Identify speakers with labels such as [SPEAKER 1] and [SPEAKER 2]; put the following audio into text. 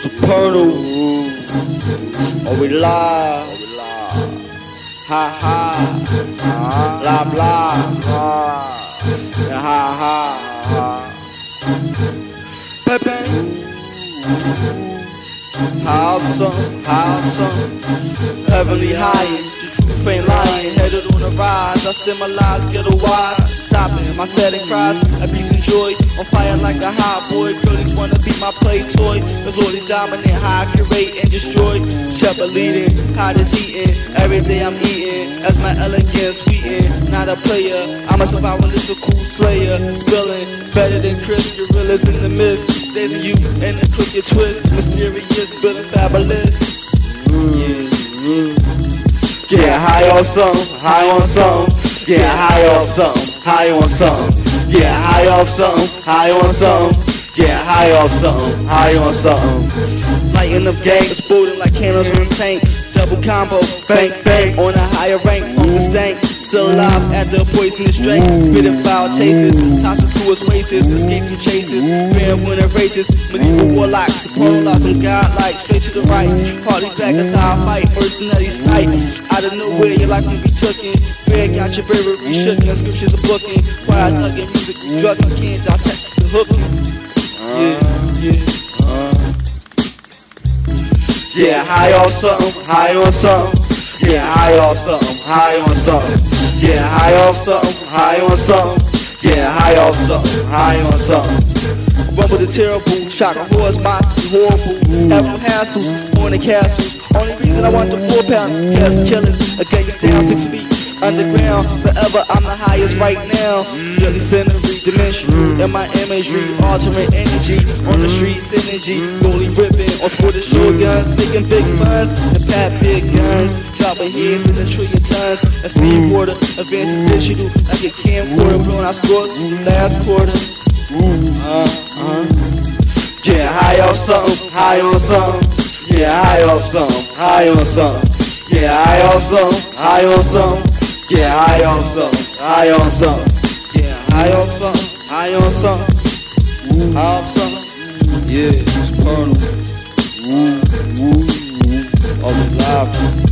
[SPEAKER 1] Supernal. Are we live? Ha ha. Blah blah. Yeah, ha ha. Pepe. Have some, have some. Heavenly high. The truth ain't lying. Headed on the rise. I my lives ghetto wise. Stopping my setting cries. Abuse and joy. On fire like a hot boy. Girlies wanna be my play toy. Cause Lordy dominant. How I curate and destroy. Shepherd leading. Hot is heating. Every day I'm eating. As my elegance sweeten. Not a player. I'm a survivalist, a cool slayer. Spilling. Better than Chris. Gorillas in the mist. Days you and the crooked twist. Mysterious. Feeling fabulous. Yeah. Get high off some, high on some. Get high off some, high on some. Get high off some, high on some. Get high off some, high on some. Lighting up gang, exploding like candles on a tank. Double combo, bang bang on a higher rank. Funkin' stank, still alive at the poisonous drink. Spitting foul tastes, tossing through his races, escape from chases. Fair winner races, medieval warlock, soprano lock, some godlike, straight to the right. Harley back, that's how I fight. Personality snipe, out of nowhere, your life can be tookin'. Red got your bravery shookin', scriptures are booking. Quiet thuggin', music drugging, can't dissect the hookin'. Yeah, yeah. Yeah, high on something, high on something. Yeah, high off something, high on something. Yeah, high off something, high on something. Yeah, high off something, high on something. Run with the terrible, shock of horse monsters, horrible. Having hassles, on the castles. Only reason I want the four pounds, cast killers, I get you down six feet. Underground, forever, I'm the highest right now. Really scenery, dimension, in mm. my imagery, altering energy. On the streets, energy, rolling ripping, on sporting short mm. guns, making big buns, and pat big guns. Dropping heads in a trillion tons. A sea water, advancing digital, like a camcorder, blowing out scores last quarter. Uh, uh. Get high off something, high on something. Yeah, high off something, high on something. Yeah, high off something, high on something. Yeah, high on something, high on something. Yeah, high off something, high on something. High off something. Yeah, it's Supernal. Woo, woo, woo. Oh, we live. Live.